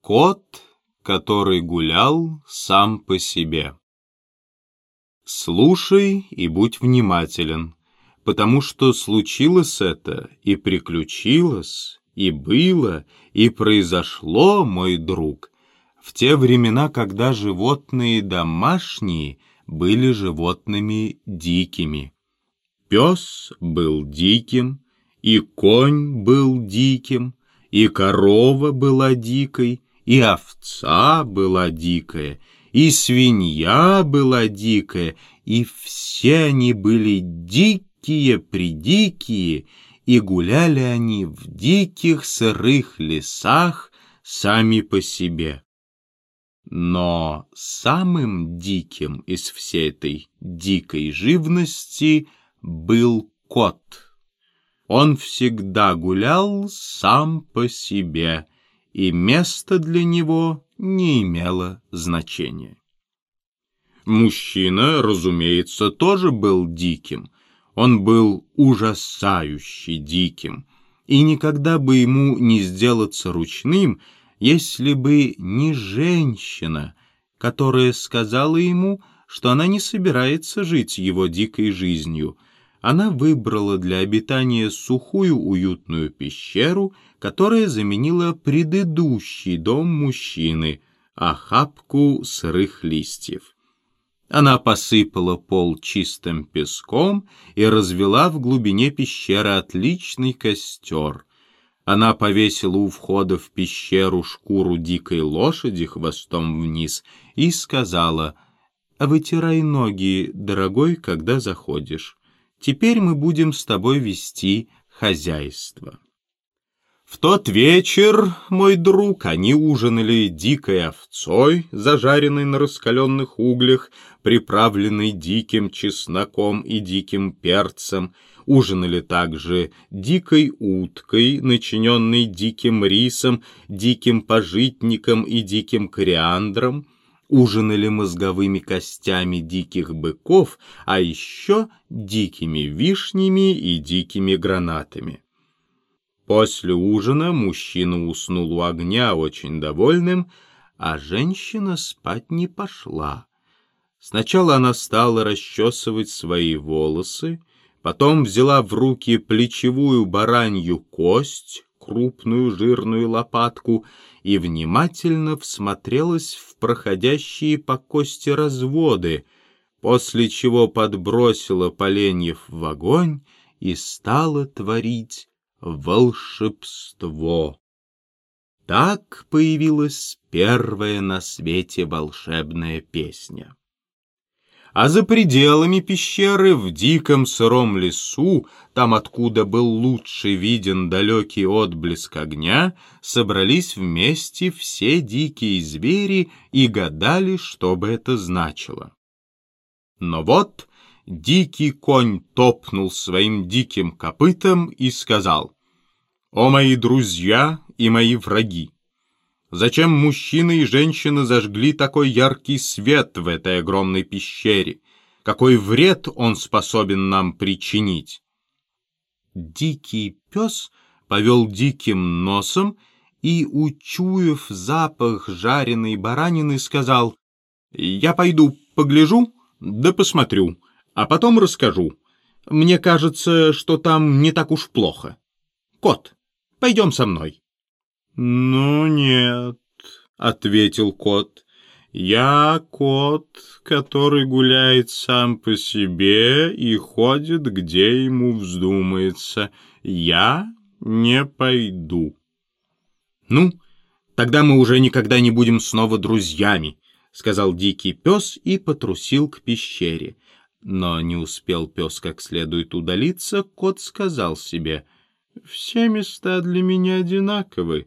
Кот, который гулял сам по себе. Слушай и будь внимателен, потому что случилось это и приключилось, и было, и произошло, мой друг, в те времена, когда животные домашние были животными дикими. Пес был диким, и конь был диким, и корова была дикой, и овца была дикая, и свинья была дикая, и все они были дикие-придикие, и гуляли они в диких сырых лесах сами по себе. Но самым диким из всей этой дикой живности был кот. Он всегда гулял сам по себе, и место для него не имело значения. Мужчина, разумеется, тоже был диким. Он был ужасающе диким, и никогда бы ему не сделаться ручным, если бы не женщина, которая сказала ему, что она не собирается жить его дикой жизнью — она выбрала для обитания сухую уютную пещеру, которая заменила предыдущий дом мужчины, охапку сырых листьев. Она посыпала пол чистым песком и развела в глубине пещеры отличный костер. Она повесила у входа в пещеру шкуру дикой лошади хвостом вниз и сказала, «Вытирай ноги, дорогой, когда заходишь». Теперь мы будем с тобой вести хозяйство. В тот вечер, мой друг, они ужинали дикой овцой, зажаренной на раскаленных углях, приправленной диким чесноком и диким перцем, ужинали также дикой уткой, начиненной диким рисом, диким пожитником и диким кориандром, ужинали мозговыми костями диких быков, а еще дикими вишнями и дикими гранатами. После ужина мужчина уснул у огня очень довольным, а женщина спать не пошла. Сначала она стала расчесывать свои волосы, потом взяла в руки плечевую баранью кость, крупную жирную лопатку и внимательно всмотрелась в проходящие по кости разводы, после чего подбросила поленьев в огонь и стала творить волшебство. Так появилась первая на свете волшебная песня. А за пределами пещеры, в диком сыром лесу, там, откуда был лучше виден далекий отблеск огня, собрались вместе все дикие звери и гадали, что бы это значило. Но вот дикий конь топнул своим диким копытом и сказал, «О, мои друзья и мои враги! Зачем мужчины и женщины зажгли такой яркий свет в этой огромной пещере? Какой вред он способен нам причинить? Дикий пес повел диким носом и, учуяв запах жареной баранины, сказал, «Я пойду погляжу, да посмотрю, а потом расскажу. Мне кажется, что там не так уж плохо. Кот, пойдем со мной». «Ну нет», — ответил кот, — «я кот, который гуляет сам по себе и ходит, где ему вздумается. Я не пойду». «Ну, тогда мы уже никогда не будем снова друзьями», — сказал дикий пес и потрусил к пещере. Но не успел пес как следует удалиться, кот сказал себе, «Все места для меня одинаковы».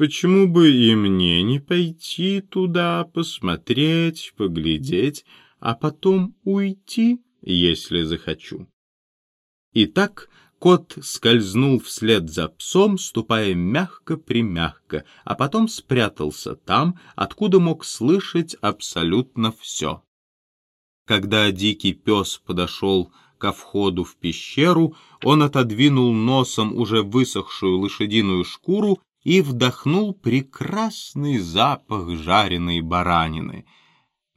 Почему бы и мне не пойти туда, посмотреть, поглядеть, а потом уйти, если захочу? Итак, кот скользнул вслед за псом, ступая мягко-примягко, а потом спрятался там, откуда мог слышать абсолютно все. Когда дикий пес подошел ко входу в пещеру, он отодвинул носом уже высохшую лошадиную шкуру и вдохнул прекрасный запах жареной баранины.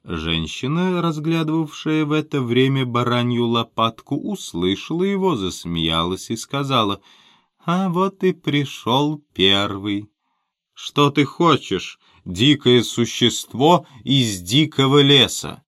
Женщина, разглядывавшая в это время баранью лопатку, услышала его, засмеялась и сказала, «А вот и пришел первый». «Что ты хочешь, дикое существо из дикого леса?»